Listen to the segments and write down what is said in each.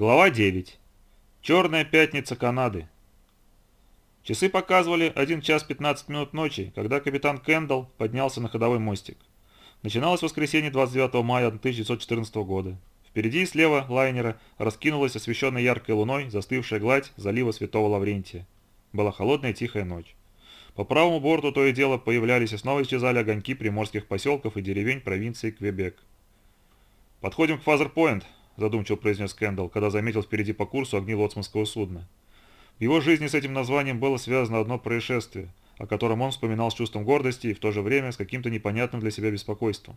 Глава 9. Черная пятница Канады. Часы показывали 1 час 15 минут ночи, когда капитан Кендалл поднялся на ходовой мостик. Начиналось воскресенье 29 мая 1914 года. Впереди и слева лайнера раскинулась освещенная яркой луной застывшая гладь залива Святого Лаврентия. Была холодная тихая ночь. По правому борту то и дело появлялись и снова исчезали огоньки приморских поселков и деревень провинции Квебек. «Подходим к Фазер-Пойнт», задумчиво произнес Кэндалл, когда заметил впереди по курсу огни лоцманского судна. В его жизни с этим названием было связано одно происшествие, о котором он вспоминал с чувством гордости и в то же время с каким-то непонятным для себя беспокойством.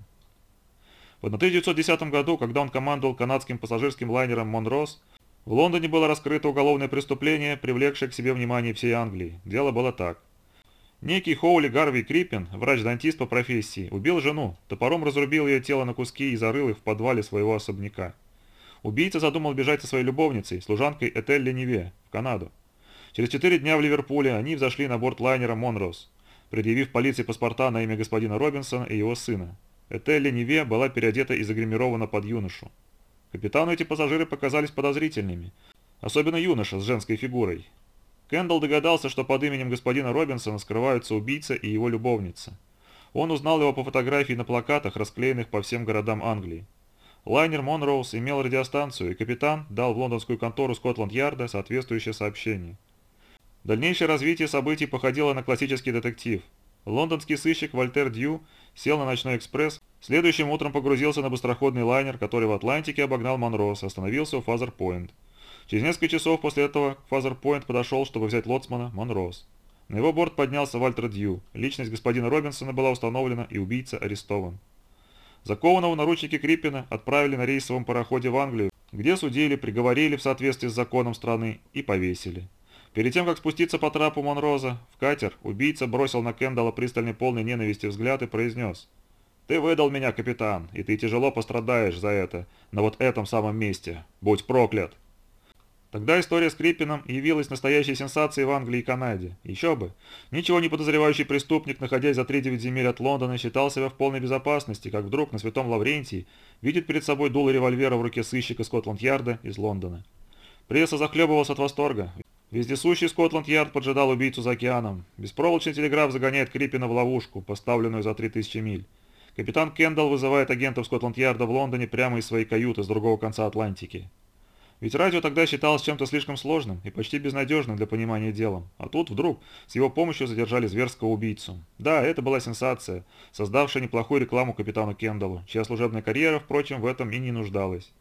В 1910 году, когда он командовал канадским пассажирским лайнером «Монроз», в Лондоне было раскрыто уголовное преступление, привлекшее к себе внимание всей Англии. Дело было так. Некий Хоули Гарви Криппин, врач-дантист по профессии, убил жену, топором разрубил ее тело на куски и зарыл их в подвале своего особняка. Убийца задумал бежать со своей любовницей, служанкой Этель Лениве, в Канаду. Через четыре дня в Ливерпуле они взошли на борт лайнера «Монрос», предъявив полиции паспорта на имя господина Робинсона и его сына. Этель Лениве была переодета и загримирована под юношу. Капитану эти пассажиры показались подозрительными, особенно юноша с женской фигурой. Кендалл догадался, что под именем господина Робинсона скрываются убийца и его любовница. Он узнал его по фотографии на плакатах, расклеенных по всем городам Англии. Лайнер Монроуз имел радиостанцию, и капитан дал в лондонскую контору Скотланд-Ярда соответствующее сообщение. Дальнейшее развитие событий походило на классический детектив. Лондонский сыщик Вальтер Дью сел на ночной экспресс, следующим утром погрузился на быстроходный лайнер, который в Атлантике обогнал Монроуз, остановился у Фазер-Пойнт. Через несколько часов после этого к Фазер-Пойнт подошел, чтобы взять лоцмана, Монроуз. На его борт поднялся Вальтер Дью. Личность господина Робинсона была установлена и убийца арестован. Закованного наручники Криппина отправили на рейсовом пароходе в Англию, где судили, приговорили в соответствии с законом страны и повесили. Перед тем, как спуститься по трапу Монроза в катер, убийца бросил на Кендалла пристальный полный ненависти взгляд и произнес «Ты выдал меня, капитан, и ты тяжело пострадаешь за это, на вот этом самом месте. Будь проклят!» Тогда история с Криппином явилась настоящей сенсацией в Англии и Канаде. Еще бы. Ничего не подозревающий преступник, находясь за 3-9 земель от Лондона, считал себя в полной безопасности, как вдруг на Святом Лаврентии видит перед собой дуло револьвера в руке сыщика Скотланд-Ярда из Лондона. Пресса захлебывалась от восторга. Вездесущий Скотланд-Ярд поджидал убийцу за океаном. Беспроволочный телеграф загоняет Криппина в ловушку, поставленную за 3000 миль. Капитан Кендалл вызывает агентов Скотланд-Ярда в Лондоне прямо из своей каюты с другого конца Атлантики. Ведь радио тогда считалось чем-то слишком сложным и почти безнадежным для понимания дела. А тут вдруг с его помощью задержали зверского убийцу. Да, это была сенсация, создавшая неплохую рекламу капитану Кендаллу, чья служебная карьера, впрочем, в этом и не нуждалась.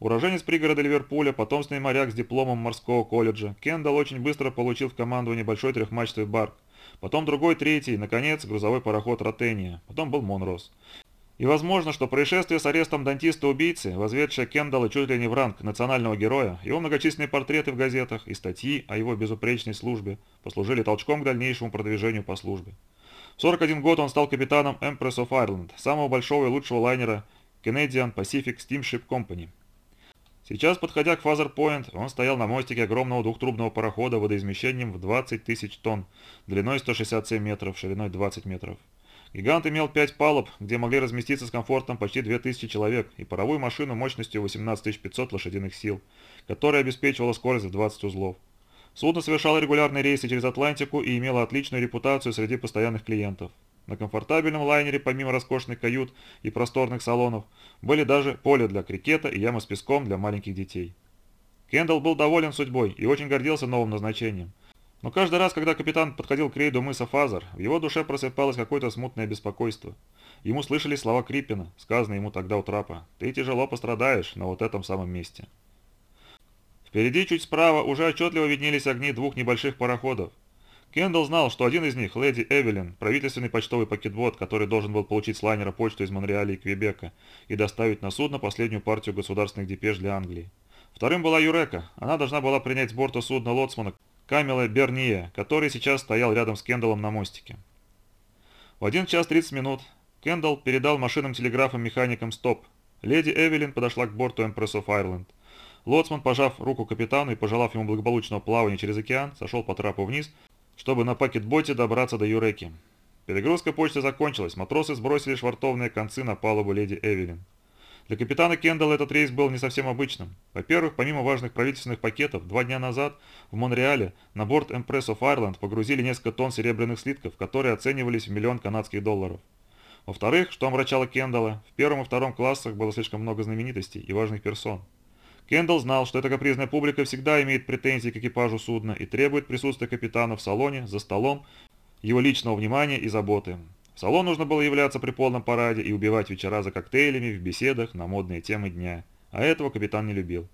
Уроженец пригорода Ливерпуля, потомственный моряк с дипломом морского колледжа, Кендалл очень быстро получил в команду небольшой трехмачтовый барк, потом другой, третий, наконец, грузовой пароход Ротения, потом был Монрос. И возможно, что происшествие с арестом дантиста-убийцы, возведшее Кендалла чуть ли не в ранг национального героя, его многочисленные портреты в газетах и статьи о его безупречной службе послужили толчком к дальнейшему продвижению по службе. В 41 год он стал капитаном Empress of Ireland, самого большого и лучшего лайнера Canadian Pacific Steamship Company. Сейчас, подходя к Фазер Пойнт, он стоял на мостике огромного двухтрубного парохода водоизмещением в 20 тысяч тонн, длиной 167 метров, шириной 20 метров. Гигант имел 5 палуб, где могли разместиться с комфортом почти 2000 человек, и паровую машину мощностью 18500 лошадиных сил, которая обеспечивала скорость в 20 узлов. Судно совершало регулярные рейсы через Атлантику и имело отличную репутацию среди постоянных клиентов. На комфортабельном лайнере, помимо роскошных кают и просторных салонов, были даже поле для крикета и яма с песком для маленьких детей. Кендалл был доволен судьбой и очень гордился новым назначением. Но каждый раз, когда капитан подходил к рейду мыса Фазер, в его душе просыпалось какое-то смутное беспокойство. Ему слышались слова Криппина, сказанные ему тогда у трапа. «Ты тяжело пострадаешь на вот этом самом месте». Впереди, чуть справа, уже отчетливо виднелись огни двух небольших пароходов. Кендалл знал, что один из них, леди Эвелин, правительственный почтовый пакетбот, который должен был получить с лайнера почту из Монреаля и Квебека и доставить на судно последнюю партию государственных депеш для Англии. Вторым была Юрека. Она должна была принять с борта судна лоцмана, Камила Берние, который сейчас стоял рядом с Кендаллом на мостике. В 1 час 30 минут Кендалл передал машинам телеграфам механикам стоп. Леди Эвелин подошла к борту Empress of Ireland. Лоцман, пожав руку капитану и пожелав ему благополучного плавания через океан, сошел по трапу вниз, чтобы на пакетботе добраться до Юреки. Перегрузка почты закончилась, матросы сбросили швартовные концы на палубу леди Эвелин. Для капитана Кендалла этот рейс был не совсем обычным. Во-первых, помимо важных правительственных пакетов, два дня назад в Монреале на борт Empress of Ireland погрузили несколько тонн серебряных слитков, которые оценивались в миллион канадских долларов. Во-вторых, что омрачало Кендалла, в первом и втором классах было слишком много знаменитостей и важных персон. Кендалл знал, что эта капризная публика всегда имеет претензии к экипажу судна и требует присутствия капитана в салоне, за столом, его личного внимания и заботы. В салон нужно было являться при полном параде и убивать вечера за коктейлями, в беседах на модные темы дня. А этого капитан не любил.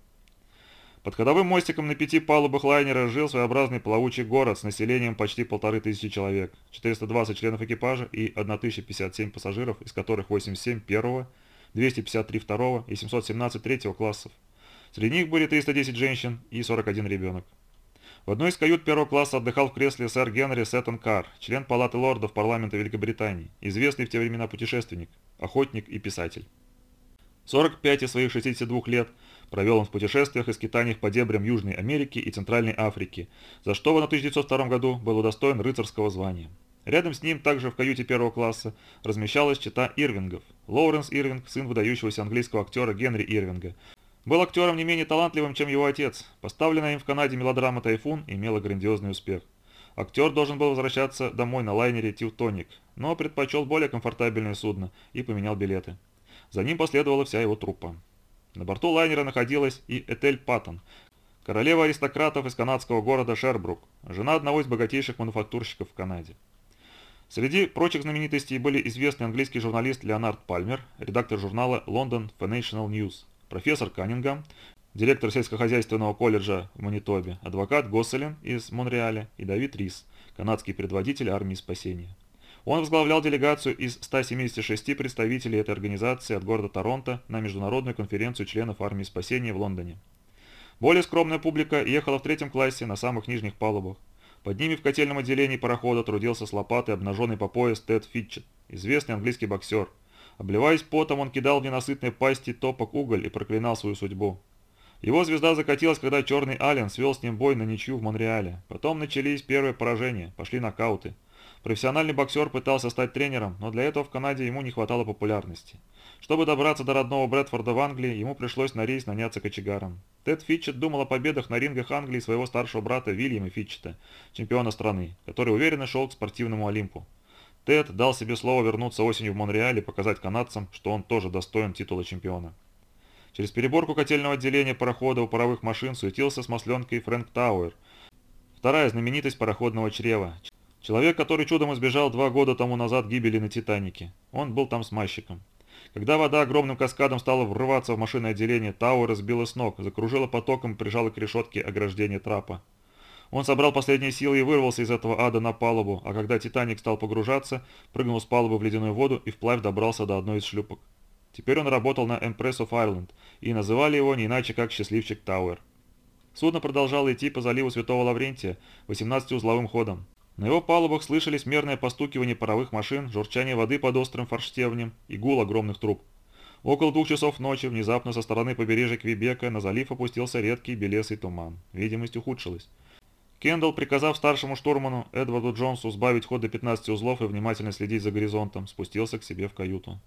Под ходовым мостиком на пяти палубах лайнера жил своеобразный плавучий город с населением почти полторы тысячи человек, 420 членов экипажа и 1057 пассажиров, из которых 87 первого, 253 второго и 717 третьего классов. Среди них были 310 женщин и 41 ребенок. В одной из кают первого класса отдыхал в кресле сэр Генри Сеттон Карр, член Палаты лордов парламента Великобритании, известный в те времена путешественник, охотник и писатель. 45 из своих 62 лет провел он в путешествиях и скитаниях по дебрям Южной Америки и Центральной Африки, за что в 1902 году был удостоен рыцарского звания. Рядом с ним, также в каюте первого класса, размещалась чита Ирвингов. Лоуренс Ирвинг, сын выдающегося английского актера Генри Ирвинга, был актером не менее талантливым, чем его отец. Поставленная им в Канаде мелодрама «Тайфун» имела грандиозный успех. Актер должен был возвращаться домой на лайнере «Тевтоник», но предпочел более комфортабельное судно и поменял билеты. За ним последовала вся его труппа. На борту лайнера находилась и Этель Паттон, королева аристократов из канадского города Шербрук, жена одного из богатейших мануфактурщиков в Канаде. Среди прочих знаменитостей были известный английский журналист Леонард Пальмер, редактор журнала London Financial News, профессор Каннингам, директор сельскохозяйственного колледжа в Манитобе, адвокат Госселин из Монреаля и Давид Рис, канадский предводитель армии спасения. Он возглавлял делегацию из 176 представителей этой организации от города Торонто на международную конференцию членов армии спасения в Лондоне. Более скромная публика ехала в третьем классе на самых нижних палубах. Под ними в котельном отделении парохода трудился с лопатой обнаженный по пояс Тед Фитчет, известный английский боксер – Обливаясь потом, он кидал в ненасытной пасти топок уголь и проклинал свою судьбу. Его звезда закатилась, когда Черный Ален свел с ним бой на ничью в Монреале. Потом начались первые поражения, пошли нокауты. Профессиональный боксер пытался стать тренером, но для этого в Канаде ему не хватало популярности. Чтобы добраться до родного Брэдфорда в Англии, ему пришлось на рейс наняться кочегаром. Тед Фитчет думал о победах на рингах Англии своего старшего брата Вильяма Фитчета, чемпиона страны, который уверенно шел к спортивному Олимпу. Тед дал себе слово вернуться осенью в Монреале и показать канадцам, что он тоже достоин титула чемпиона. Через переборку котельного отделения парохода у паровых машин суетился с масленкой Фрэнк Тауэр, вторая знаменитость пароходного чрева. Человек, который чудом избежал два года тому назад гибели на Титанике. Он был там смазчиком. Когда вода огромным каскадом стала врываться в машинное отделение, Тауэр сбила с ног, закружила потоком и прижала к решетке ограждения трапа. Он собрал последние силы и вырвался из этого ада на палубу, а когда «Титаник» стал погружаться, прыгнул с палубы в ледяную воду и вплавь добрался до одной из шлюпок. Теперь он работал на Empress of Ireland, и называли его не иначе как «Счастливчик Тауэр». Судно продолжало идти по заливу Святого Лаврентия 18-узловым ходом. На его палубах слышались мерное постукивание паровых машин, журчание воды под острым форштевнем и гул огромных труб. Около двух часов ночи внезапно со стороны побережья Квебека на залив опустился редкий белесый туман. Видимость ухудшилась. Кендалл, приказав старшему штурману Эдварду Джонсу сбавить ход до 15 узлов и внимательно следить за горизонтом, спустился к себе в каюту.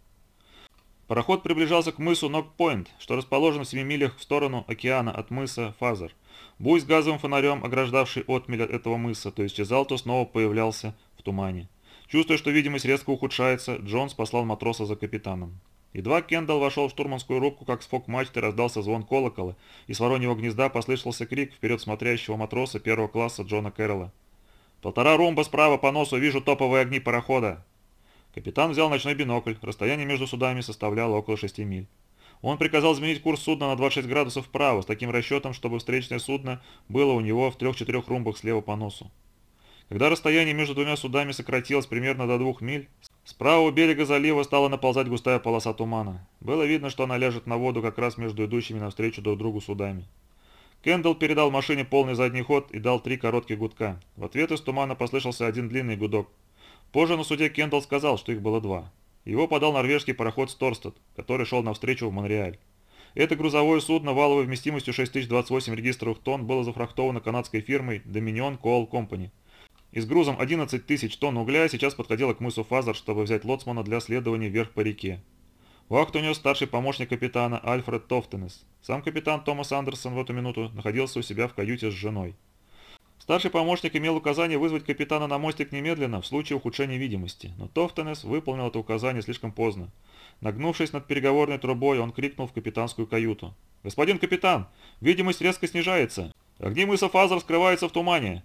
Пароход приближался к мысу Нокпойнт, что расположен в 7 милях в сторону океана от мыса Фазер. Буй с газовым фонарем, ограждавший отмель от этого мыса, то исчезал, то снова появлялся в тумане. Чувствуя, что видимость резко ухудшается, Джонс послал матроса за капитаном. Едва Кендалл вошел в штурманскую рубку, как с фок-мачты раздался звон колокола, и с вороньего гнезда послышался крик вперед смотрящего матроса первого класса Джона Кэрролла. «Полтора румба справа по носу, вижу топовые огни парохода!» Капитан взял ночной бинокль, расстояние между судами составляло около 6 миль. Он приказал изменить курс судна на 26 градусов вправо, с таким расчетом, чтобы встречное судно было у него в 3-4 румбах слева по носу. Когда расстояние между двумя судами сократилось примерно до двух миль, с правого берега залива стала наползать густая полоса тумана. Было видно, что она ляжет на воду как раз между идущими навстречу друг другу судами. Кендалл передал машине полный задний ход и дал три коротких гудка. В ответ из тумана послышался один длинный гудок. Позже на суде Кендалл сказал, что их было два. Его подал норвежский пароход Сторстед, который шел навстречу в Монреаль. Это грузовое судно валовой вместимостью 6028 регистровых тонн было зафрахтовано канадской фирмой Dominion Coal Company – и с грузом 11 тысяч тонн угля сейчас подходила к мысу Фазер, чтобы взять лоцмана для следования вверх по реке. Вахту нес старший помощник капитана Альфред Тофтенес. Сам капитан Томас Андерсон в эту минуту находился у себя в каюте с женой. Старший помощник имел указание вызвать капитана на мостик немедленно в случае ухудшения видимости, но Тофтенес выполнил это указание слишком поздно. Нагнувшись над переговорной трубой, он крикнул в капитанскую каюту. «Господин капитан, видимость резко снижается. Огни мыса Фазер скрываются в тумане».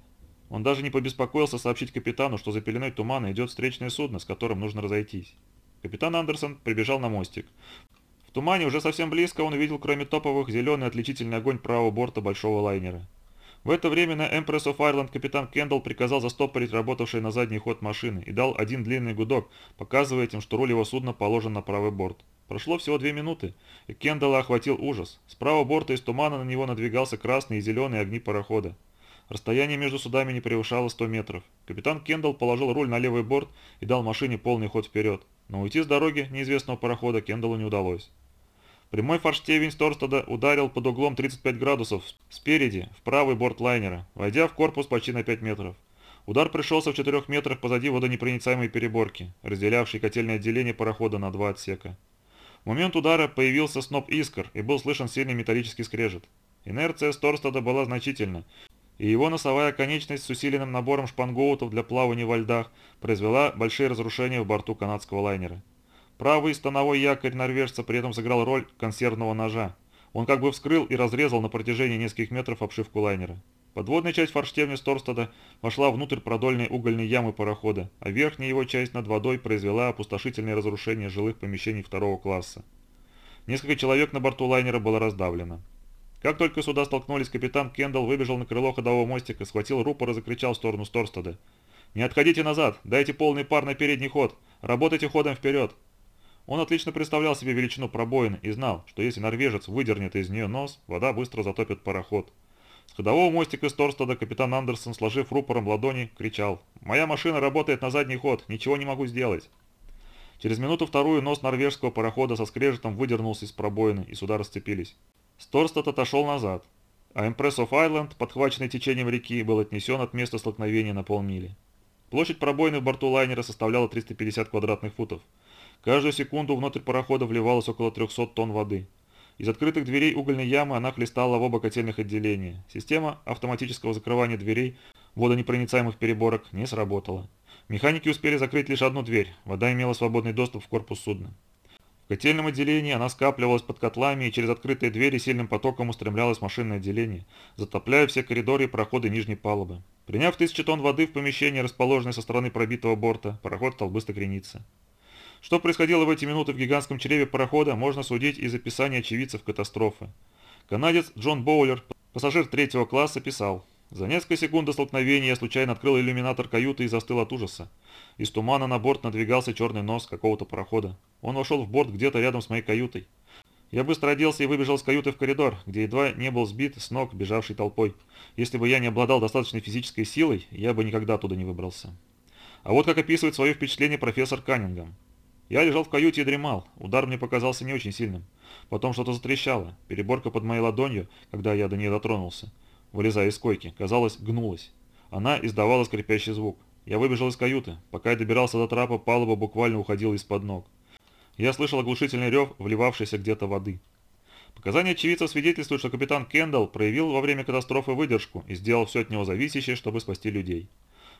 Он даже не побеспокоился сообщить капитану, что за пеленой тумана идет встречное судно, с которым нужно разойтись. Капитан Андерсон прибежал на мостик. В тумане уже совсем близко он увидел, кроме топовых, зеленый отличительный огонь правого борта большого лайнера. В это время на Empress of Ireland капитан Кендалл приказал застопорить работавший на задний ход машины и дал один длинный гудок, показывая этим, что руль его судна положен на правый борт. Прошло всего две минуты, и Кендалла охватил ужас. С правого борта из тумана на него надвигался красный и зеленый огни парохода. Расстояние между судами не превышало 100 метров. Капитан Кендалл положил руль на левый борт и дал машине полный ход вперед. Но уйти с дороги неизвестного парохода Кендаллу не удалось. Прямой форштевень Сторстада ударил под углом 35 градусов спереди, в правый борт лайнера, войдя в корпус почти на 5 метров. Удар пришелся в 4 метрах позади водонепроницаемой переборки, разделявшей котельное отделение парохода на два отсека. В момент удара появился сноп искр и был слышен сильный металлический скрежет. Инерция Сторстада была значительна, и его носовая конечность с усиленным набором шпангоутов для плавания во льдах произвела большие разрушения в борту канадского лайнера. Правый становой якорь норвежца при этом сыграл роль консервного ножа. Он как бы вскрыл и разрезал на протяжении нескольких метров обшивку лайнера. Подводная часть форштевня Сторстада вошла внутрь продольной угольной ямы парохода, а верхняя его часть над водой произвела опустошительное разрушение жилых помещений второго класса. Несколько человек на борту лайнера было раздавлено. Как только сюда столкнулись, капитан Кендалл выбежал на крыло ходового мостика, схватил рупор и закричал в сторону Сторстада. «Не отходите назад! Дайте полный пар на передний ход! Работайте ходом вперед!» Он отлично представлял себе величину пробоины и знал, что если норвежец выдернет из нее нос, вода быстро затопит пароход. С ходового мостика из Торстада капитан Андерсон, сложив рупором ладони, кричал «Моя машина работает на задний ход, ничего не могу сделать». Через минуту-вторую нос норвежского парохода со скрежетом выдернулся из пробоины, и сюда расцепились. Сторстад отошел назад, а Empress of Island, подхваченный течением реки, был отнесен от места столкновения на полмили. Площадь пробоины в борту лайнера составляла 350 квадратных футов. Каждую секунду внутрь парохода вливалось около 300 тонн воды. Из открытых дверей угольной ямы она хлестала в оба котельных отделения. Система автоматического закрывания дверей водонепроницаемых переборок не сработала. Механики успели закрыть лишь одну дверь, вода имела свободный доступ в корпус судна. В котельном отделении она скапливалась под котлами и через открытые двери сильным потоком устремлялась в машинное отделение, затопляя все коридоры и проходы нижней палубы. Приняв тысячи тонн воды в помещении, расположенное со стороны пробитого борта, пароход стал быстро крениться. Что происходило в эти минуты в гигантском чреве парохода, можно судить из описания очевидцев катастрофы. Канадец Джон Боулер, пассажир третьего класса, писал «За несколько секунд до столкновения я случайно открыл иллюминатор каюты и застыл от ужаса. Из тумана на борт надвигался черный нос какого-то парохода. Он вошел в борт где-то рядом с моей каютой. Я быстро оделся и выбежал из каюты в коридор, где едва не был сбит с ног бежавшей толпой. Если бы я не обладал достаточной физической силой, я бы никогда туда не выбрался. А вот как описывает свое впечатление профессор Каннингем. Я лежал в каюте и дремал. Удар мне показался не очень сильным. Потом что-то затрещало. Переборка под моей ладонью, когда я до нее дотронулся, вылезая из койки, казалось, гнулась. Она издавала скрипящий звук. Я выбежал из каюты. Пока я добирался до трапа, палуба буквально уходила из-под ног. Я слышал оглушительный рев, вливавшейся где-то воды. Показания очевидцев свидетельствуют, что капитан Кендалл проявил во время катастрофы выдержку и сделал все от него зависящее, чтобы спасти людей.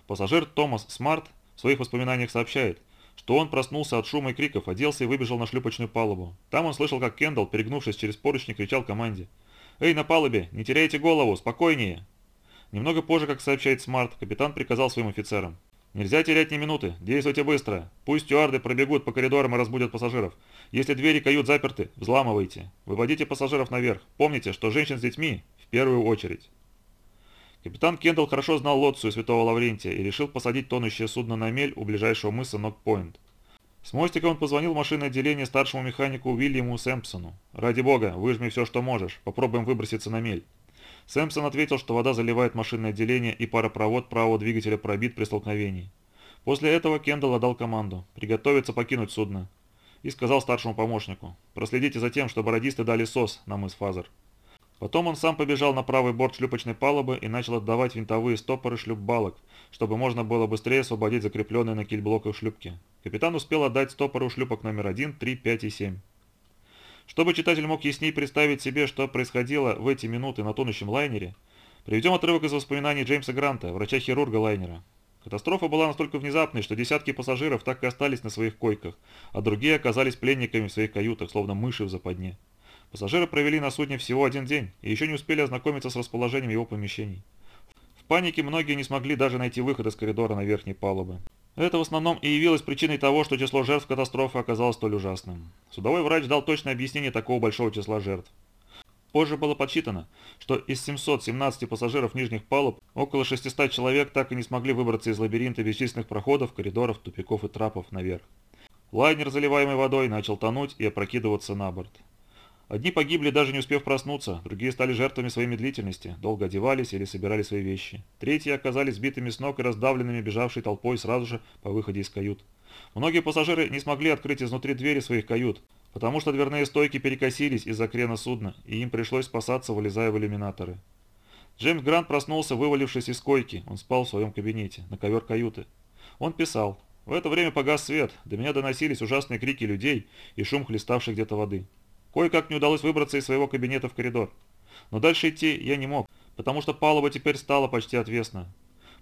Пассажир Томас Смарт в своих воспоминаниях сообщает – что он проснулся от шума и криков, оделся и выбежал на шлюпочную палубу. Там он слышал, как Кендалл, перегнувшись через поручни, кричал команде. «Эй, на палубе! Не теряйте голову! Спокойнее!» Немного позже, как сообщает Смарт, капитан приказал своим офицерам. «Нельзя терять ни минуты. Действуйте быстро. Пусть стюарды пробегут по коридорам и разбудят пассажиров. Если двери кают заперты, взламывайте. Выводите пассажиров наверх. Помните, что женщин с детьми в первую очередь». Капитан Кендалл хорошо знал Лоцию Святого Лаврентия и решил посадить тонущее судно на мель у ближайшего мыса Нокпойнт. С мостика он позвонил в машинное отделение старшему механику Уильяму Сэмпсону. «Ради бога, выжми все, что можешь. Попробуем выброситься на мель». Сэмпсон ответил, что вода заливает машинное отделение и паропровод правого двигателя пробит при столкновении. После этого Кендалл отдал команду «приготовиться покинуть судно» и сказал старшему помощнику «проследите за тем, чтобы радисты дали СОС на мыс Фазер». Потом он сам побежал на правый борт шлюпочной палубы и начал отдавать винтовые стопоры шлюп-балок, чтобы можно было быстрее освободить закрепленные на кильблоках шлюпки. Капитан успел отдать стопоры у шлюпок номер 1, 3, 5 и 7. Чтобы читатель мог яснее представить себе, что происходило в эти минуты на тонущем лайнере, приведем отрывок из воспоминаний Джеймса Гранта, врача-хирурга лайнера. Катастрофа была настолько внезапной, что десятки пассажиров так и остались на своих койках, а другие оказались пленниками в своих каютах, словно мыши в западне. Пассажиры провели на судне всего один день и еще не успели ознакомиться с расположением его помещений. В панике многие не смогли даже найти выход из коридора на верхней палубы. Это в основном и явилось причиной того, что число жертв катастрофы оказалось столь ужасным. Судовой врач дал точное объяснение такого большого числа жертв. Позже было подсчитано, что из 717 пассажиров нижних палуб около 600 человек так и не смогли выбраться из лабиринта бесчисленных проходов, коридоров, тупиков и трапов наверх. Лайнер, заливаемый водой, начал тонуть и опрокидываться на борт. Одни погибли, даже не успев проснуться, другие стали жертвами своей медлительности, долго одевались или собирали свои вещи. Третьи оказались сбитыми с ног и раздавленными бежавшей толпой сразу же по выходе из кают. Многие пассажиры не смогли открыть изнутри двери своих кают, потому что дверные стойки перекосились из-за крена судна, и им пришлось спасаться, вылезая в иллюминаторы. Джеймс Грант проснулся, вывалившись из койки. Он спал в своем кабинете, на ковер каюты. Он писал. В это время погас свет, до меня доносились ужасные крики людей и шум хлеставшей где-то воды. Кое-как не удалось выбраться из своего кабинета в коридор. Но дальше идти я не мог, потому что палуба теперь стала почти отвесна.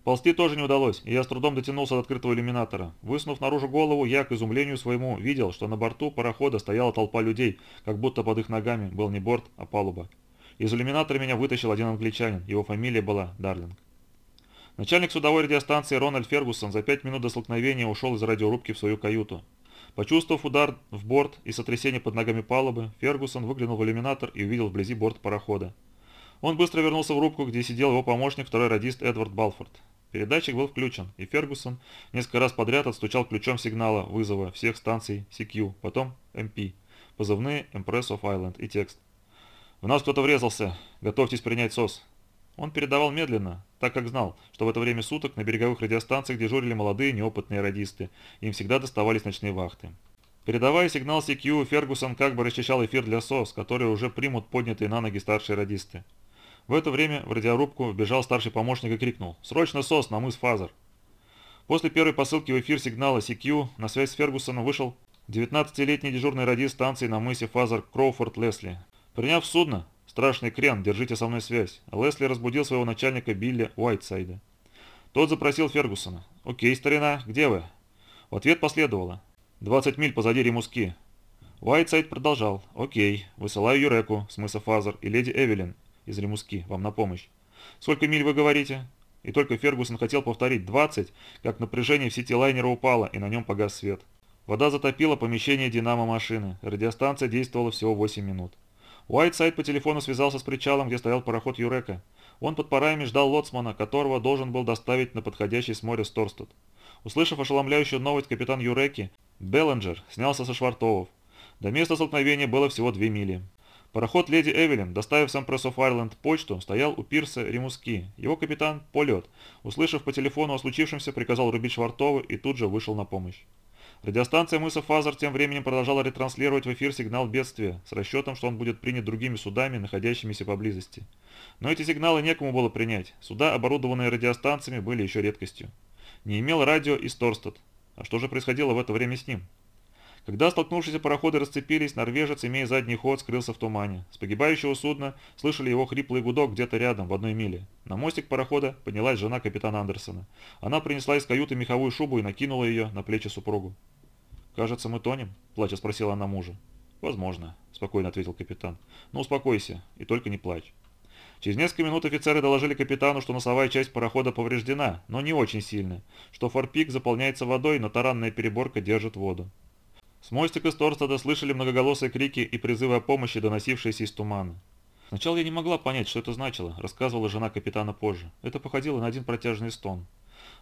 Ползти тоже не удалось, и я с трудом дотянулся до открытого иллюминатора. Высунув наружу голову, я, к изумлению своему, видел, что на борту парохода стояла толпа людей, как будто под их ногами был не борт, а палуба. Из иллюминатора меня вытащил один англичанин, его фамилия была Дарлинг. Начальник судовой радиостанции Рональд Фергусон за пять минут до столкновения ушел из радиорубки в свою каюту. Почувствовав удар в борт и сотрясение под ногами палубы, Фергусон выглянул в иллюминатор и увидел вблизи борт парохода. Он быстро вернулся в рубку, где сидел его помощник, второй радист Эдвард Балфорд. Передатчик был включен, и Фергусон несколько раз подряд отстучал ключом сигнала вызова всех станций CQ, потом MP, позывные Empress of Ireland и текст. «В нас кто-то врезался. Готовьтесь принять СОС». Он передавал медленно, так как знал, что в это время суток на береговых радиостанциях дежурили молодые неопытные радисты, им всегда доставались ночные вахты. Передавая сигнал CQ, Фергусон как бы расчищал эфир для СОС, которые уже примут поднятые на ноги старшие радисты. В это время в радиорубку вбежал старший помощник и крикнул «Срочно СОС на мыс Фазер!». После первой посылки в эфир сигнала CQ на связь с Фергусоном вышел 19-летний дежурный радист станции на мысе Фазер Кроуфорд Лесли. Приняв судно, страшный крен, держите со мной связь, Лесли разбудил своего начальника Билли Уайтсайда. Тот запросил Фергусона. «Окей, старина, где вы?» В ответ последовало. «20 миль позади Римуски». Уайтсайд продолжал. «Окей, высылаю Юреку с Фазер и леди Эвелин из Римуски, вам на помощь. Сколько миль вы говорите?» И только Фергусон хотел повторить 20, как напряжение в сети лайнера упало, и на нем погас свет. Вода затопила помещение динамо-машины. Радиостанция действовала всего 8 минут. Уайтсайд по телефону связался с причалом, где стоял пароход Юрека. Он под парами ждал лоцмана, которого должен был доставить на подходящий с моря Сторстед. Услышав ошеломляющую новость, капитан Юреки, Беллинджер, снялся со швартовов. До места столкновения было всего две мили. Пароход «Леди Эвелин», доставив с Empress of Ireland почту, стоял у пирса Римуски. Его капитан, Полет, услышав по телефону о случившемся, приказал рубить швартовы и тут же вышел на помощь. Радиостанция мыса Фазер тем временем продолжала ретранслировать в эфир сигнал бедствия, с расчетом, что он будет принят другими судами, находящимися поблизости. Но эти сигналы некому было принять, суда, оборудованные радиостанциями, были еще редкостью. Не имел радио и Сторстед. А что же происходило в это время с ним? Когда столкнувшиеся пароходы расцепились, норвежец, имея задний ход, скрылся в тумане. С погибающего судна слышали его хриплый гудок где-то рядом, в одной миле. На мостик парохода поднялась жена капитана Андерсона. Она принесла из каюты меховую шубу и накинула ее на плечи супругу. «Кажется, мы тонем?» – плача спросила она мужа. «Возможно», – спокойно ответил капитан. «Ну, успокойся, и только не плачь». Через несколько минут офицеры доложили капитану, что носовая часть парохода повреждена, но не очень сильно, что форпик заполняется водой, но таранная переборка держит воду. С мостика Сторстада слышали многоголосые крики и призывы о помощи, доносившиеся из тумана. Сначала я не могла понять, что это значило, рассказывала жена капитана позже. Это походило на один протяжный стон.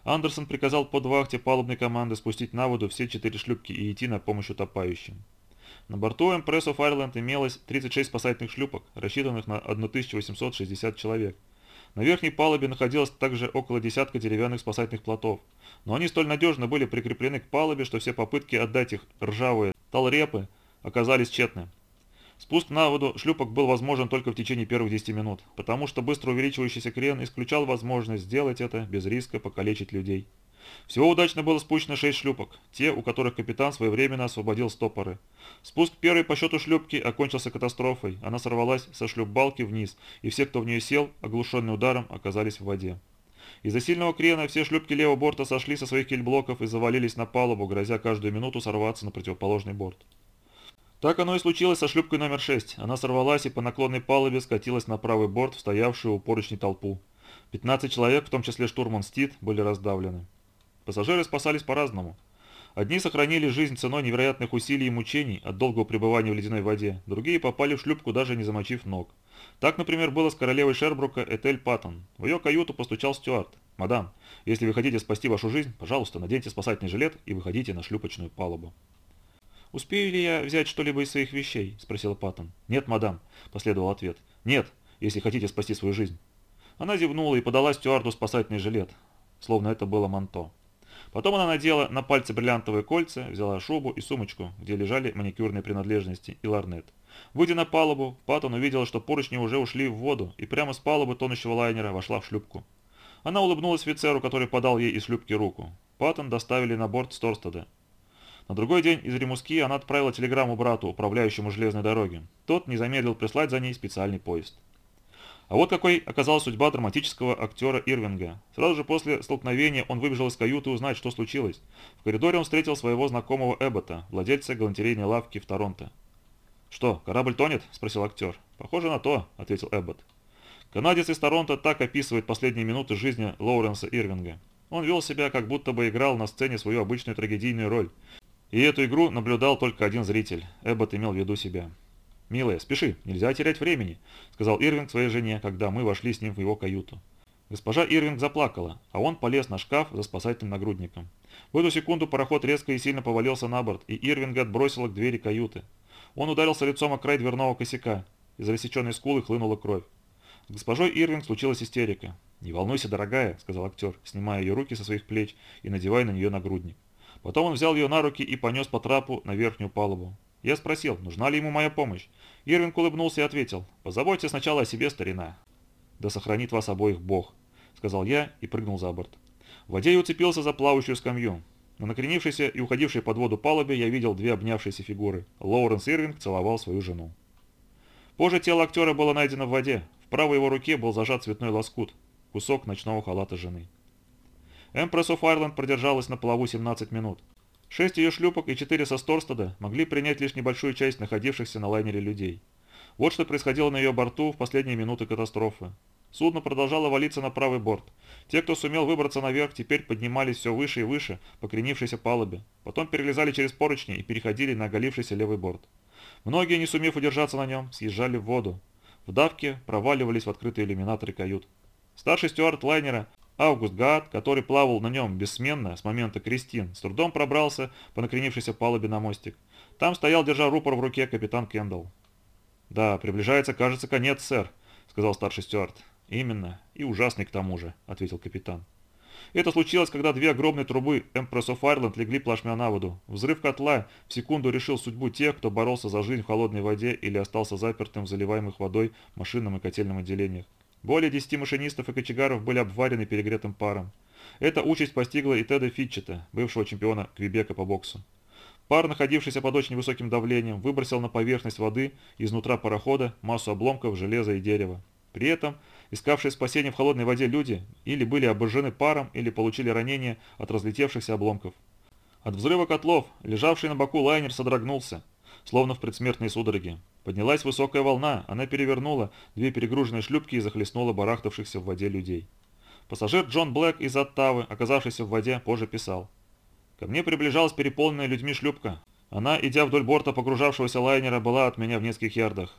Андерсон приказал под вахте палубной команды спустить на воду все четыре шлюпки и идти на помощь утопающим. На борту Empress of Ireland имелось 36 спасательных шлюпок, рассчитанных на 1860 человек. На верхней палубе находилось также около десятка деревянных спасательных плотов, но они столь надежно были прикреплены к палубе, что все попытки отдать их ржавые талрепы оказались тщетны. Спуск на воду шлюпок был возможен только в течение первых 10 минут, потому что быстро увеличивающийся крен исключал возможность сделать это без риска покалечить людей. Всего удачно было спущено шесть шлюпок, те, у которых капитан своевременно освободил стопоры. Спуск первой по счету шлюпки окончился катастрофой, она сорвалась со шлюпбалки вниз, и все, кто в нее сел, оглушенный ударом, оказались в воде. Из-за сильного крена все шлюпки левого борта сошли со своих кильблоков и завалились на палубу, грозя каждую минуту сорваться на противоположный борт. Так оно и случилось со шлюпкой номер 6. Она сорвалась и по наклонной палубе скатилась на правый борт в стоявшую у поручней толпу. 15 человек, в том числе штурман Стит, были раздавлены. Пассажиры спасались по-разному. Одни сохранили жизнь ценой невероятных усилий и мучений от долгого пребывания в ледяной воде, другие попали в шлюпку, даже не замочив ног. Так, например, было с королевой Шербрука Этель Паттон. В ее каюту постучал Стюарт. «Мадам, если вы хотите спасти вашу жизнь, пожалуйста, наденьте спасательный жилет и выходите на шлюпочную палубу». «Успею ли я взять что-либо из своих вещей?» – спросила Паттон. «Нет, мадам», – последовал ответ. «Нет, если хотите спасти свою жизнь». Она зевнула и подала стюарду спасательный жилет, словно это было манто. Потом она надела на пальцы бриллиантовые кольца, взяла шубу и сумочку, где лежали маникюрные принадлежности и ларнет. Выйдя на палубу, Паттон увидела, что поручни уже ушли в воду, и прямо с палубы тонущего лайнера вошла в шлюпку. Она улыбнулась офицеру, который подал ей из шлюпки руку. Паттон доставили на борт Сторстеда. На другой день из Римуски она отправила телеграмму брату, управляющему железной дороги. Тот не замедлил прислать за ней специальный поезд. А вот какой оказалась судьба драматического актера Ирвинга. Сразу же после столкновения он выбежал из каюты узнать, что случилось. В коридоре он встретил своего знакомого Эббота, владельца галантерейной лавки в Торонто. «Что, корабль тонет?» – спросил актер. «Похоже на то», – ответил Эббот. Канадец из Торонто так описывает последние минуты жизни Лоуренса Ирвинга. Он вел себя, как будто бы играл на сцене свою обычную трагедийную роль. И эту игру наблюдал только один зритель. Эббот имел в виду себя. «Милая, спеши, нельзя терять времени», — сказал Ирвинг своей жене, когда мы вошли с ним в его каюту. Госпожа Ирвинг заплакала, а он полез на шкаф за спасательным нагрудником. В эту секунду пароход резко и сильно повалился на борт, и Ирвинга отбросило к двери каюты. Он ударился лицом о край дверного косяка. Из рассеченной скулы хлынула кровь. С госпожой Ирвинг случилась истерика. «Не волнуйся, дорогая», — сказал актер, снимая ее руки со своих плеч и надевая на нее нагрудник. Потом он взял ее на руки и понес по трапу на верхнюю палубу. Я спросил, нужна ли ему моя помощь. Ирвинг улыбнулся и ответил, «Позаботьтесь сначала о себе, старина». «Да сохранит вас обоих Бог», — сказал я и прыгнул за борт. В воде я уцепился за плавающую скамью. На накренившейся и уходившей под воду палубе я видел две обнявшиеся фигуры. Лоуренс Ирвинг целовал свою жену. Позже тело актера было найдено в воде. В правой его руке был зажат цветной лоскут, кусок ночного халата жены. Empress of Ireland продержалась на плаву 17 минут. Шесть ее шлюпок и четыре со Сторстеда могли принять лишь небольшую часть находившихся на лайнере людей. Вот что происходило на ее борту в последние минуты катастрофы. Судно продолжало валиться на правый борт. Те, кто сумел выбраться наверх, теперь поднимались все выше и выше по кренившейся палубе. Потом перелезали через поручни и переходили на оголившийся левый борт. Многие, не сумев удержаться на нем, съезжали в воду. В давке проваливались в открытые иллюминаторы кают. Старший стюард лайнера Август Гаат, который плавал на нем бессменно с момента Кристин, с трудом пробрался по накренившейся палубе на мостик. Там стоял, держа рупор в руке, капитан Кендалл. «Да, приближается, кажется, конец, сэр», — сказал старший стюард. «Именно. И ужасный к тому же», — ответил капитан. Это случилось, когда две огромные трубы Empress of Ireland легли плашмя на воду. Взрыв котла в секунду решил судьбу тех, кто боролся за жизнь в холодной воде или остался запертым в заливаемых водой машинном и котельном отделениях. Более десяти машинистов и кочегаров были обварены перегретым паром. Эта участь постигла и Теда Фитчета, бывшего чемпиона Квебека по боксу. Пар, находившийся под очень высоким давлением, выбросил на поверхность воды изнутра парохода массу обломков железа и дерева. При этом искавшие спасения в холодной воде люди или были обожжены паром, или получили ранения от разлетевшихся обломков. От взрыва котлов, лежавший на боку лайнер содрогнулся, словно в предсмертной судороге. Поднялась высокая волна, она перевернула две перегруженные шлюпки и захлестнула барахтавшихся в воде людей. Пассажир Джон Блэк из Оттавы, оказавшийся в воде, позже писал. «Ко мне приближалась переполненная людьми шлюпка. Она, идя вдоль борта погружавшегося лайнера, была от меня в нескольких ярдах.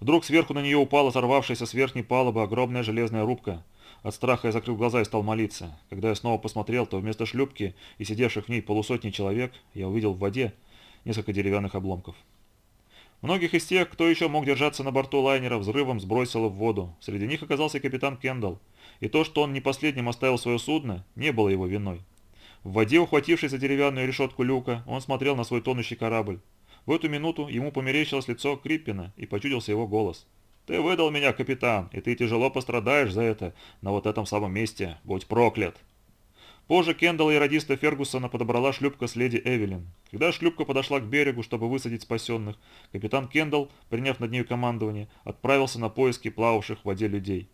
Вдруг сверху на нее упала сорвавшаяся с верхней палубы огромная железная рубка. От страха я закрыл глаза и стал молиться. Когда я снова посмотрел, то вместо шлюпки и сидевших в ней полусотни человек, я увидел в воде несколько деревянных обломков. Многих из тех, кто еще мог держаться на борту лайнера, взрывом сбросило в воду. Среди них оказался капитан Кендалл. И то, что он не последним оставил свое судно, не было его виной. В воде, ухватившись за деревянную решетку люка, он смотрел на свой тонущий корабль. В эту минуту ему померещилось лицо Криппина и почудился его голос. «Ты выдал меня, капитан, и ты тяжело пострадаешь за это на вот этом самом месте. Будь проклят!» Позже Кендалла и радиста Фергусона подобрала шлюпка с леди Эвелин. Когда шлюпка подошла к берегу, чтобы высадить спасенных, капитан Кендалл, приняв над нею командование, отправился на поиски плававших в воде людей.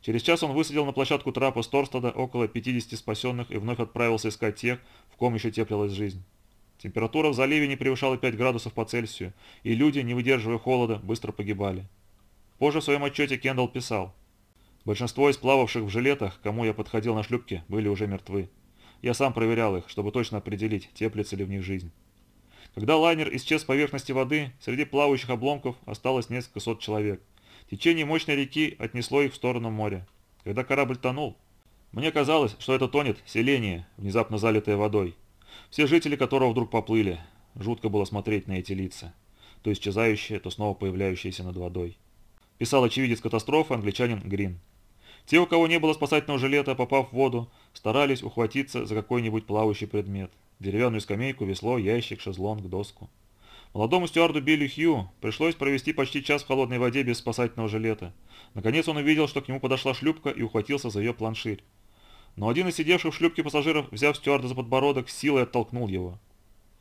Через час он высадил на площадку трапа Сторстада около 50 спасенных и вновь отправился искать тех, в ком еще теплилась жизнь. Температура в заливе не превышала 5 градусов по Цельсию, и люди, не выдерживая холода, быстро погибали. Позже в своем отчете Кендалл писал, «Большинство из плававших в жилетах, кому я подходил на шлюпке, были уже мертвы. Я сам проверял их, чтобы точно определить, теплится ли в них жизнь». Когда лайнер исчез с поверхности воды, среди плавающих обломков осталось несколько сот человек. Течение мощной реки отнесло их в сторону моря. Когда корабль тонул, мне казалось, что это тонет селение, внезапно залитое водой. Все жители которого вдруг поплыли. Жутко было смотреть на эти лица. То исчезающие, то снова появляющиеся над водой. Писал очевидец катастрофы англичанин Грин. Те, у кого не было спасательного жилета, попав в воду, старались ухватиться за какой-нибудь плавающий предмет. Деревянную скамейку, весло, ящик, шезлонг, доску. Молодому стюарду Билли Хью пришлось провести почти час в холодной воде без спасательного жилета. Наконец он увидел, что к нему подошла шлюпка и ухватился за ее планширь. Но один из сидевших в шлюпке пассажиров, взяв стюарда за подбородок, силой оттолкнул его.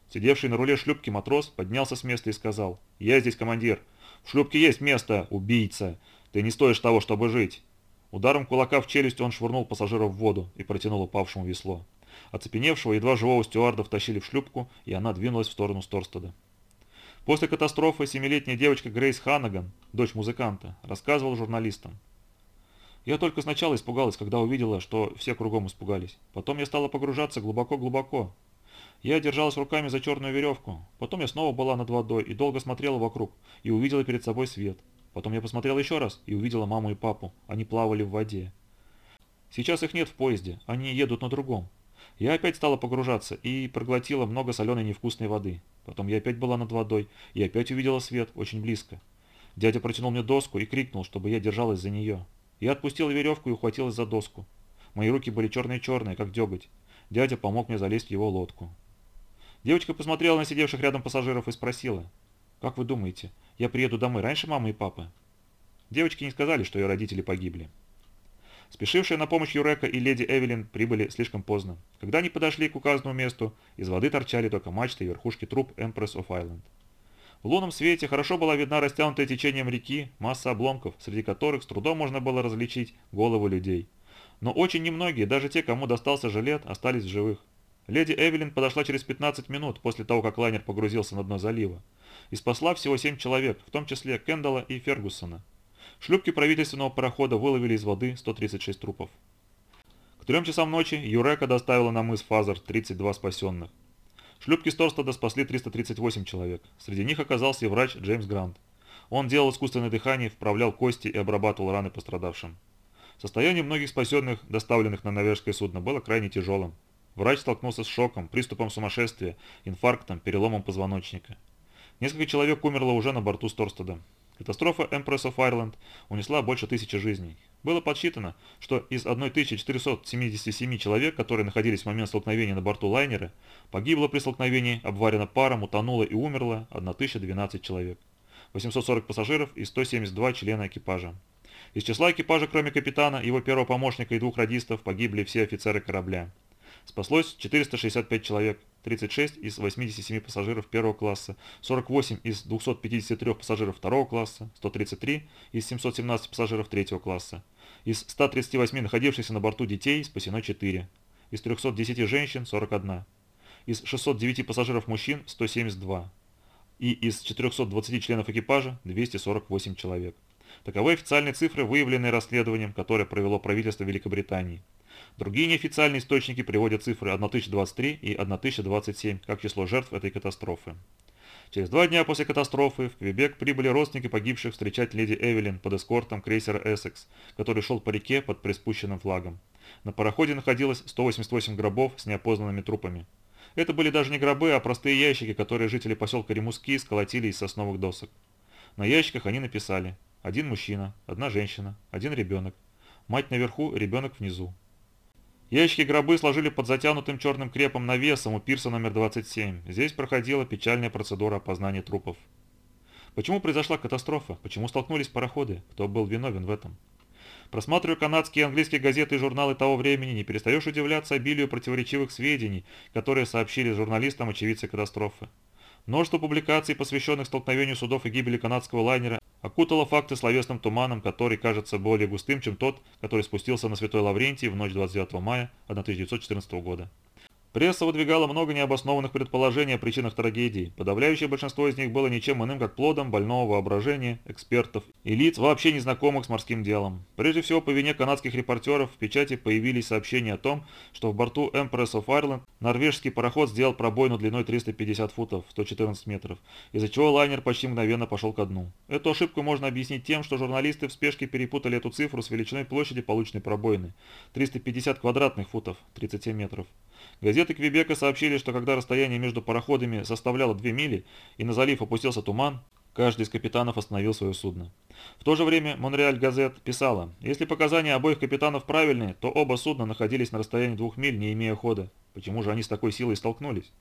Сидевший на руле шлюпки матрос поднялся с места и сказал, «Я здесь командир. В шлюпке есть место, убийца. Ты не стоишь того, чтобы жить». Ударом кулака в челюсть он швырнул пассажира в воду и протянул упавшему весло. Оцепеневшего, едва живого стюарда втащили в шлюпку, и она двинулась в сторону Сторстеда. После катастрофы семилетняя девочка Грейс Ханнаган, дочь музыканта, рассказывала журналистам. Я только сначала испугалась, когда увидела, что все кругом испугались. Потом я стала погружаться глубоко-глубоко. Я держалась руками за черную веревку. Потом я снова была над водой и долго смотрела вокруг, и увидела перед собой свет. Потом я посмотрела еще раз и увидела маму и папу. Они плавали в воде. Сейчас их нет в поезде, они едут на другом. Я опять стала погружаться и проглотила много соленой невкусной воды. Потом я опять была над водой и опять увидела свет, очень близко. Дядя протянул мне доску и крикнул, чтобы я держалась за нее. Я отпустила веревку и ухватилась за доску. Мои руки были черные-черные, как деготь. Дядя помог мне залезть в его лодку. Девочка посмотрела на сидевших рядом пассажиров и спросила, «Как вы думаете, я приеду домой раньше мамы и папы?» Девочки не сказали, что ее родители погибли. Спешившие на помощь Юрека и леди Эвелин прибыли слишком поздно. Когда они подошли к указанному месту, из воды торчали только мачты и верхушки труб Empress of Island. В лунном свете хорошо была видна растянутая течением реки масса обломков, среди которых с трудом можно было различить головы людей. Но очень немногие, даже те, кому достался жилет, остались в живых. Леди Эвелин подошла через 15 минут после того, как лайнер погрузился на дно залива, и спасла всего 7 человек, в том числе Кендалла и Фергусона. Шлюпки правительственного парохода выловили из воды 136 трупов. К трем часам ночи Юрека доставила на мыс Фазер 32 спасенных. Шлюпки Сторстада спасли 338 человек. Среди них оказался и врач Джеймс Грант. Он делал искусственное дыхание, вправлял кости и обрабатывал раны пострадавшим. Состояние многих спасенных, доставленных на норвежское судно, было крайне тяжелым. Врач столкнулся с шоком, приступом сумасшествия, инфарктом, переломом позвоночника. Несколько человек умерло уже на борту Сторстада. Катастрофа Empress of Ireland унесла больше тысячи жизней. Было подсчитано, что из 1477 человек, которые находились в момент столкновения на борту лайнера, погибло при столкновении, обварено паром, утонуло и умерло 1012 человек. 840 пассажиров и 172 члена экипажа. Из числа экипажа, кроме капитана, его первого помощника и двух радистов, погибли все офицеры корабля. Спаслось 465 человек, 36 из 87 пассажиров первого класса, 48 из 253 пассажиров второго класса, 133 из 717 пассажиров третьего класса. Из 138 находившихся на борту детей спасено 4. Из 310 женщин 41. Из 609 пассажиров мужчин 172. И из 420 членов экипажа 248 человек. Таковы официальные цифры, выявленные расследованием, которое провело правительство Великобритании. Другие неофициальные источники приводят цифры 1023 и 1027 как число жертв этой катастрофы. Через два дня после катастрофы в Квебек прибыли родственники погибших встречать леди Эвелин под эскортом крейсера «Эссекс», который шел по реке под приспущенным флагом. На пароходе находилось 188 гробов с неопознанными трупами. Это были даже не гробы, а простые ящики, которые жители поселка Ремуски сколотили из сосновых досок. На ящиках они написали «Один мужчина, одна женщина, один ребенок. Мать наверху, ребенок внизу. Ящики-гробы сложили под затянутым черным крепом навесом у пирса номер 27. Здесь проходила печальная процедура опознания трупов. Почему произошла катастрофа? Почему столкнулись пароходы? Кто был виновен в этом? Просматривая канадские и английские газеты и журналы того времени, не перестаешь удивляться обилию противоречивых сведений, которые сообщили журналистам очевидцы катастрофы. Множество публикаций, посвященных столкновению судов и гибели канадского лайнера, окутало факты словесным туманом, который кажется более густым, чем тот, который спустился на Святой Лаврентий в ночь 29 мая 1914 года. Пресса выдвигала много необоснованных предположений о причинах трагедии. Подавляющее большинство из них было ничем иным, как плодом больного воображения, экспертов и лиц, вообще незнакомых с морским делом. Прежде всего, по вине канадских репортеров в печати появились сообщения о том, что в борту Empress of Ireland норвежский пароход сделал пробоину длиной 350 футов, 114 метров, из-за чего лайнер почти мгновенно пошел ко дну. Эту ошибку можно объяснить тем, что журналисты в спешке перепутали эту цифру с величиной площади полученной пробоины – 350 квадратных футов, 37 метров. Газеты Квебека сообщили, что когда расстояние между пароходами составляло 2 мили и на залив опустился туман, каждый из капитанов остановил свое судно. В то же время Монреаль Газет писала, если показания обоих капитанов правильные, то оба судна находились на расстоянии двух миль, не имея хода. Почему же они с такой силой столкнулись?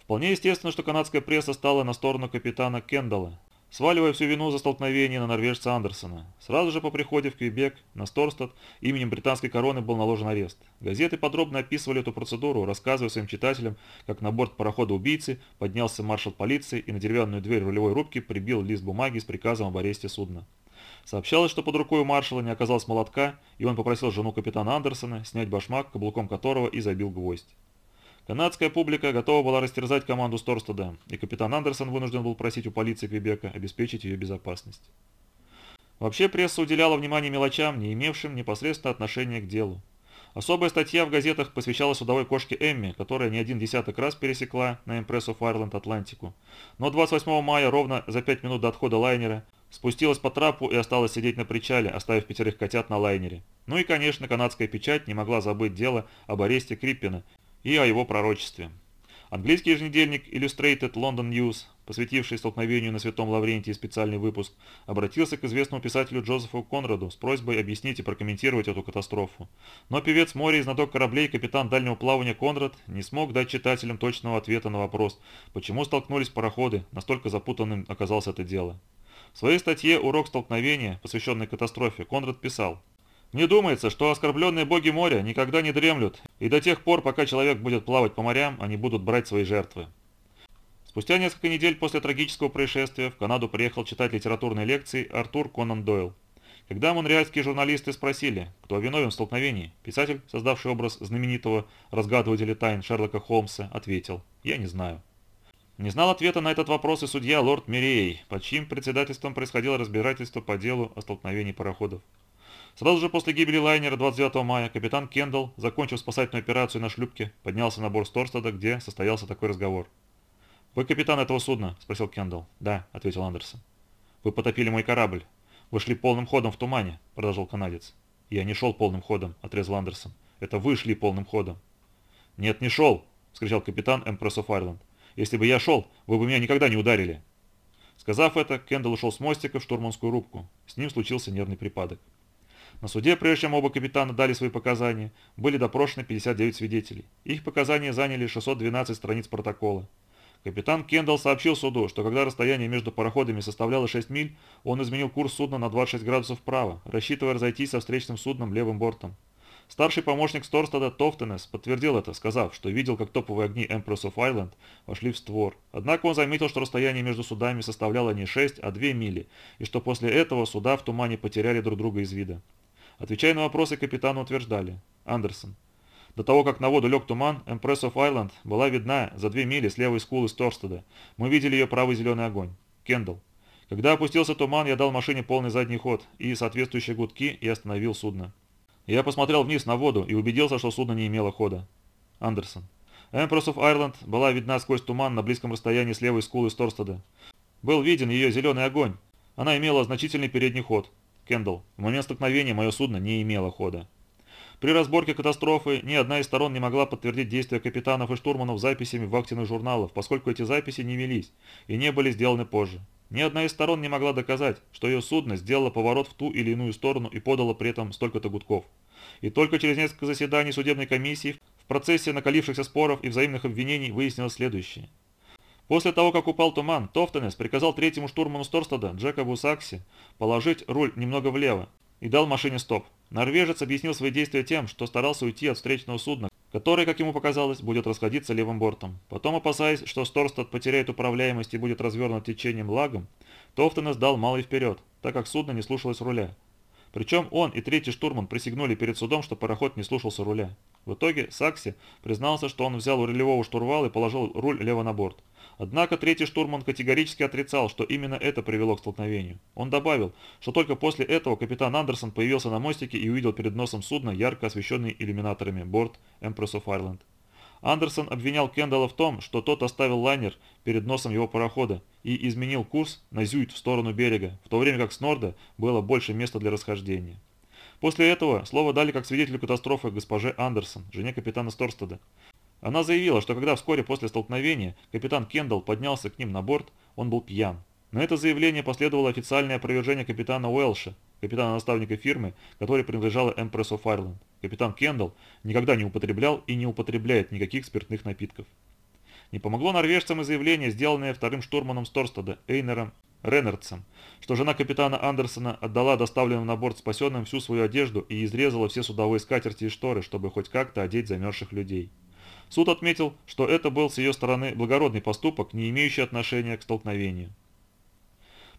Вполне естественно, что канадская пресса стала на сторону капитана Кендалла, сваливая всю вину за столкновение на норвежца Андерсона. Сразу же по приходе в Квебек на Сторстад именем британской короны был наложен арест. Газеты подробно описывали эту процедуру, рассказывая своим читателям, как на борт парохода убийцы поднялся маршал полиции и на деревянную дверь рулевой рубки прибил лист бумаги с приказом об аресте судна. Сообщалось, что под рукой у маршала не оказалось молотка, и он попросил жену капитана Андерсона снять башмак, каблуком которого и забил гвоздь. Канадская публика готова была растерзать команду Сторстеда, и капитан Андерсон вынужден был просить у полиции Квебека обеспечить ее безопасность. Вообще пресса уделяла внимание мелочам, не имевшим непосредственно отношения к делу. Особая статья в газетах посвящалась судовой кошке Эмми, которая не один десяток раз пересекла на Empress of Ireland Атлантику. Но 28 мая, ровно за 5 минут до отхода лайнера, спустилась по трапу и осталась сидеть на причале, оставив пятерых котят на лайнере. Ну и, конечно, канадская печать не могла забыть дело об аресте Криппина и о его пророчестве. Английский еженедельник Illustrated London News, посвятивший столкновению на Святом Лаврентии специальный выпуск, обратился к известному писателю Джозефу Конраду с просьбой объяснить и прокомментировать эту катастрофу. Но певец моря и знаток кораблей капитан дальнего плавания Конрад не смог дать читателям точного ответа на вопрос, почему столкнулись пароходы, настолько запутанным оказалось это дело. В своей статье «Урок столкновения», посвященной катастрофе, Конрад писал, не думается, что оскорбленные боги моря никогда не дремлют, и до тех пор, пока человек будет плавать по морям, они будут брать свои жертвы. Спустя несколько недель после трагического происшествия в Канаду приехал читать литературные лекции Артур Конан Дойл. Когда монреальские журналисты спросили, кто виновен в столкновении, писатель, создавший образ знаменитого разгадывателя тайн Шерлока Холмса, ответил «Я не знаю». Не знал ответа на этот вопрос и судья лорд Мирией, под чьим председательством происходило разбирательство по делу о столкновении пароходов. Сразу же после гибели лайнера 29 мая капитан Кендалл, закончив спасательную операцию на шлюпке, поднялся на борт Сторстада, где состоялся такой разговор. «Вы капитан этого судна?» – спросил Кендалл. «Да», – ответил Андерсон. «Вы потопили мой корабль. Вы шли полным ходом в тумане», – продолжил канадец. «Я не шел полным ходом», – отрезал Андерсон. «Это вы шли полным ходом». «Нет, не шел», – вскричал капитан Empress of Ireland. «Если бы я шел, вы бы меня никогда не ударили». Сказав это, Кендалл ушел с мостика в штурманскую рубку. С ним случился нервный припадок. На суде, прежде чем оба капитана дали свои показания, были допрошены 59 свидетелей. Их показания заняли 612 страниц протокола. Капитан Кендалл сообщил суду, что когда расстояние между пароходами составляло 6 миль, он изменил курс судна на 26 градусов вправо, рассчитывая разойтись со встречным судном левым бортом. Старший помощник Сторстада Тофтенес подтвердил это, сказав, что видел, как топовые огни Empress of Island вошли в створ. Однако он заметил, что расстояние между судами составляло не 6, а 2 мили, и что после этого суда в тумане потеряли друг друга из вида. Отвечая на вопросы, капитана утверждали. Андерсон. До того, как на воду лег туман, Empress of Island была видна за две мили с левой скулы Сторстеда. Мы видели ее правый зеленый огонь. Кендалл. Когда опустился туман, я дал машине полный задний ход и соответствующие гудки и остановил судно. Я посмотрел вниз на воду и убедился, что судно не имело хода. Андерсон. Empress of Ireland была видна сквозь туман на близком расстоянии с левой скулы Сторстеда. Был виден ее зеленый огонь. Она имела значительный передний ход. Кендалл, в момент столкновения мое судно не имело хода. При разборке катастрофы ни одна из сторон не могла подтвердить действия капитанов и штурманов записями вахтенных журналах, поскольку эти записи не велись и не были сделаны позже. Ни одна из сторон не могла доказать, что ее судно сделало поворот в ту или иную сторону и подало при этом столько-то гудков. И только через несколько заседаний судебной комиссии в процессе накалившихся споров и взаимных обвинений выяснилось следующее – После того, как упал туман, Тофтенес приказал третьему штурману Сторстада, Джекобу Сакси, положить руль немного влево, и дал машине стоп. Норвежец объяснил свои действия тем, что старался уйти от встречного судна, которое, как ему показалось, будет расходиться левым бортом. Потом, опасаясь, что Сторстад потеряет управляемость и будет развернут течением лагом, Тофтенес дал малый вперед, так как судно не слушалось руля. Причем он и третий штурман присягнули перед судом, что пароход не слушался руля. В итоге Сакси признался, что он взял у рулевого штурвала и положил руль лево на борт. Однако третий штурман категорически отрицал, что именно это привело к столкновению. Он добавил, что только после этого капитан Андерсон появился на мостике и увидел перед носом судна ярко освещенный иллюминаторами борт Empress of Ireland. Андерсон обвинял Кендалла в том, что тот оставил лайнер перед носом его парохода и изменил курс на Зюит в сторону берега, в то время как с Норда было больше места для расхождения. После этого слово дали как свидетелю катастрофы госпоже Андерсон, жене капитана Сторстеда. Она заявила, что когда вскоре после столкновения капитан Кендалл поднялся к ним на борт, он был пьян. На это заявление последовало официальное опровержение капитана Уэлша, капитана-наставника фирмы, которой принадлежала Empress of Ireland. Капитан Кендалл никогда не употреблял и не употребляет никаких спиртных напитков. Не помогло норвежцам и заявление, сделанное вторым штурманом Сторстада Эйнером Реннардсом, что жена капитана Андерсона отдала доставленным на борт спасенным всю свою одежду и изрезала все судовые скатерти и шторы, чтобы хоть как-то одеть замерзших людей. Суд отметил, что это был с ее стороны благородный поступок, не имеющий отношения к столкновению.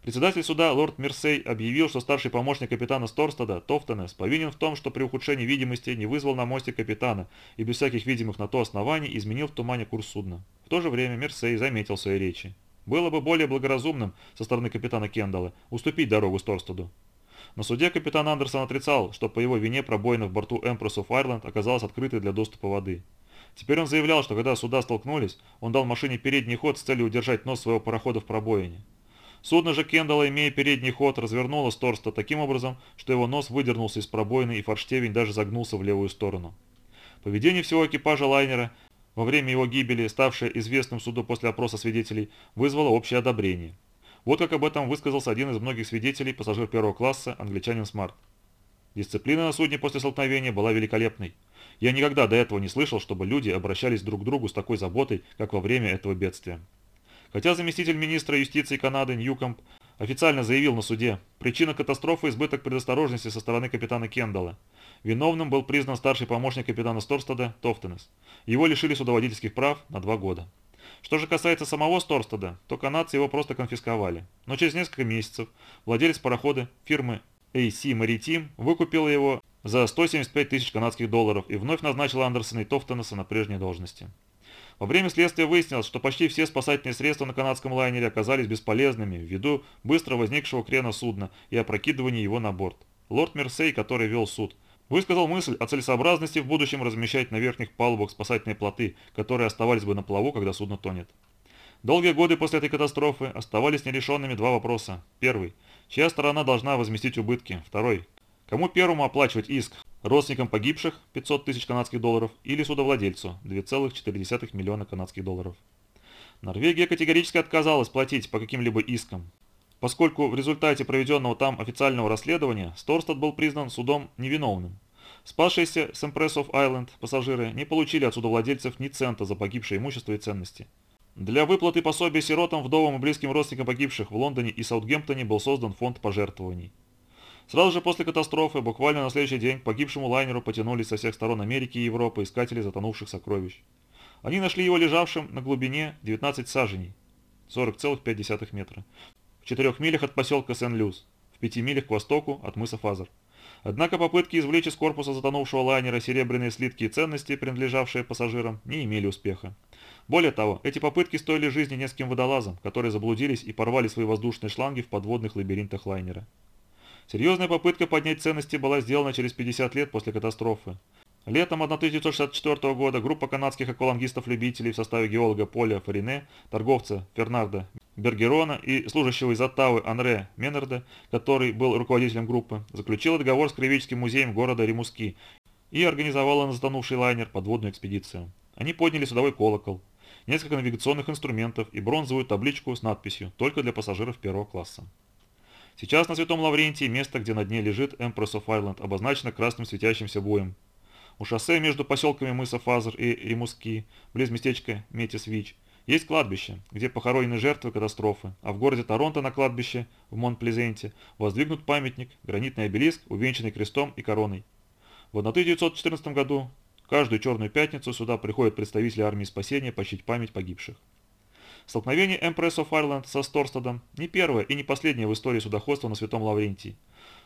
Председатель суда лорд Мерсей объявил, что старший помощник капитана Сторстада, Тофтенес, повинен в том, что при ухудшении видимости не вызвал на мосте капитана и без всяких видимых на то оснований изменил в тумане курс судна. В то же время Мерсей заметил в своей речи. Было бы более благоразумным со стороны капитана Кендалла уступить дорогу Сторстаду. На суде капитан Андерсон отрицал, что по его вине пробоина в борту Empress of Ireland оказалась открытой для доступа воды. Теперь он заявлял, что когда суда столкнулись, он дал машине передний ход с целью удержать нос своего парохода в пробоине. Судно же Кендалла, имея передний ход, развернуло Сторста таким образом, что его нос выдернулся из пробоины и форштевень даже загнулся в левую сторону. Поведение всего экипажа лайнера во время его гибели, ставшее известным суду после опроса свидетелей, вызвало общее одобрение. Вот как об этом высказался один из многих свидетелей, пассажир первого класса, англичанин Смарт. Дисциплина на судне после столкновения была великолепной. Я никогда до этого не слышал, чтобы люди обращались друг к другу с такой заботой, как во время этого бедствия. Хотя заместитель министра юстиции Канады Ньюкомп официально заявил на суде, причина катастрофы – избыток предосторожности со стороны капитана Кендалла. Виновным был признан старший помощник капитана Сторстада Тофтенес. Его лишили судоводительских прав на два года. Что же касается самого Сторстада, то канадцы его просто конфисковали. Но через несколько месяцев владелец парохода фирмы AC Maritime выкупил его за 175 тысяч канадских долларов и вновь назначил Андерсона и Тофтенеса на прежние должности. Во время следствия выяснилось, что почти все спасательные средства на канадском лайнере оказались бесполезными ввиду быстро возникшего крена судна и опрокидывания его на борт. Лорд Мерсей, который вел суд, высказал мысль о целесообразности в будущем размещать на верхних палубах спасательные плоты, которые оставались бы на плаву, когда судно тонет. Долгие годы после этой катастрофы оставались нерешенными два вопроса. Первый. Чья сторона должна возместить убытки? Второй. Кому первому оплачивать иск? Родственникам погибших 500 тысяч канадских долларов или судовладельцу 2,4 миллиона канадских долларов. Норвегия категорически отказалась платить по каким-либо искам, поскольку в результате проведенного там официального расследования Сторстад был признан судом невиновным. Спасшиеся с Empress of Island пассажиры не получили от судовладельцев ни цента за погибшее имущество и ценности. Для выплаты пособия сиротам, вдовам и близким родственникам погибших в Лондоне и Саутгемптоне был создан фонд пожертвований. Сразу же после катастрофы, буквально на следующий день, к погибшему лайнеру потянулись со всех сторон Америки и Европы искатели затонувших сокровищ. Они нашли его лежавшим на глубине 19 саженей, 40,5 метра, в 4 милях от поселка Сен-Люс, в 5 милях к востоку от мыса Фазер. Однако попытки извлечь из корпуса затонувшего лайнера серебряные слитки и ценности, принадлежавшие пассажирам, не имели успеха. Более того, эти попытки стоили жизни нескольким водолазам, которые заблудились и порвали свои воздушные шланги в подводных лабиринтах лайнера. Серьезная попытка поднять ценности была сделана через 50 лет после катастрофы. Летом 1964 года группа канадских аквалангистов-любителей в составе геолога Поля Фарине, торговца Фернарда Бергерона и служащего из Оттавы Андре Меннерда, который был руководителем группы, заключила договор с Краеведческим музеем города Римуски и организовала на затонувший лайнер подводную экспедицию. Они подняли судовой колокол, несколько навигационных инструментов и бронзовую табличку с надписью «Только для пассажиров первого класса». Сейчас на Святом Лаврентии место, где на дне лежит Empress of Ireland, обозначено красным светящимся буем. У шоссе между поселками мыса Фазер и Римуски, близ местечка Метис-Вич, Есть кладбище, где похоронены жертвы катастрофы, а в городе Торонто на кладбище в Монт-Плезенте воздвигнут памятник, гранитный обелиск, увенчанный крестом и короной. В 1914 году каждую черную пятницу сюда приходят представители армии спасения почтить память погибших. Столкновение Empress of Ireland со Сторстадом не первое и не последнее в истории судоходства на Святом Лаврентии.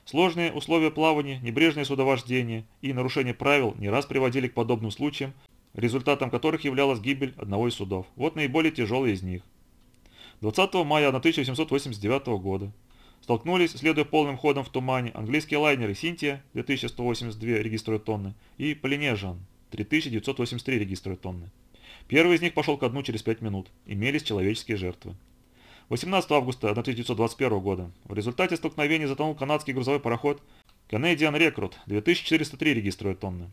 Сложные условия плавания, небрежное судовождение и нарушение правил не раз приводили к подобным случаям, результатом которых являлась гибель одного из судов. Вот наиболее тяжелый из них. 20 мая 1889 года столкнулись, следуя полным ходом в тумане, английские лайнеры «Синтия» 2182 региструют тонны и «Полинежан» 3983 региструют тонны. Первый из них пошел ко дну через 5 минут. Имелись человеческие жертвы. 18 августа 1921 года в результате столкновения затонул канадский грузовой пароход Canadian Recruit 2403 регистровые тонны.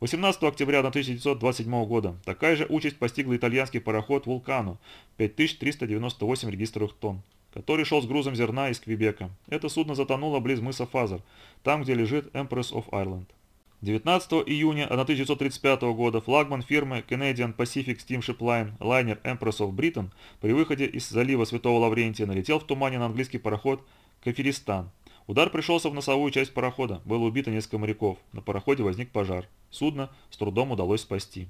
18 октября 1927 года такая же участь постигла итальянский пароход «Вулкану» 5398 регистровых тонн, который шел с грузом зерна из Квебека. Это судно затонуло близ мыса Фазер, там, где лежит Empress of Ireland. 19 июня 1935 года флагман фирмы Canadian Pacific Steamship Line лайнер Empress of Britain при выходе из залива Святого Лаврентия налетел в тумане на английский пароход «Кафиристан». Удар пришелся в носовую часть парохода, было убито несколько моряков, на пароходе возник пожар. Судно с трудом удалось спасти.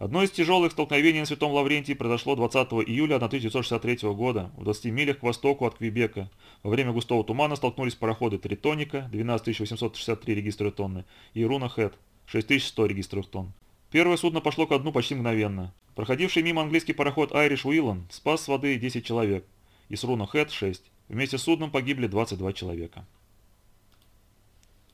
Одно из тяжелых столкновений на Святом Лаврентии произошло 20 июля 1963 года в 20 милях к востоку от Квебека. Во время густого тумана столкнулись пароходы Тритоника 12863 регистра тонны и Руна Хэт 6100 регистров тонн. Первое судно пошло ко дну почти мгновенно. Проходивший мимо английский пароход Irish Уиллан спас с воды 10 человек, и с Руна Хэт 6. Вместе с судном погибли 22 человека.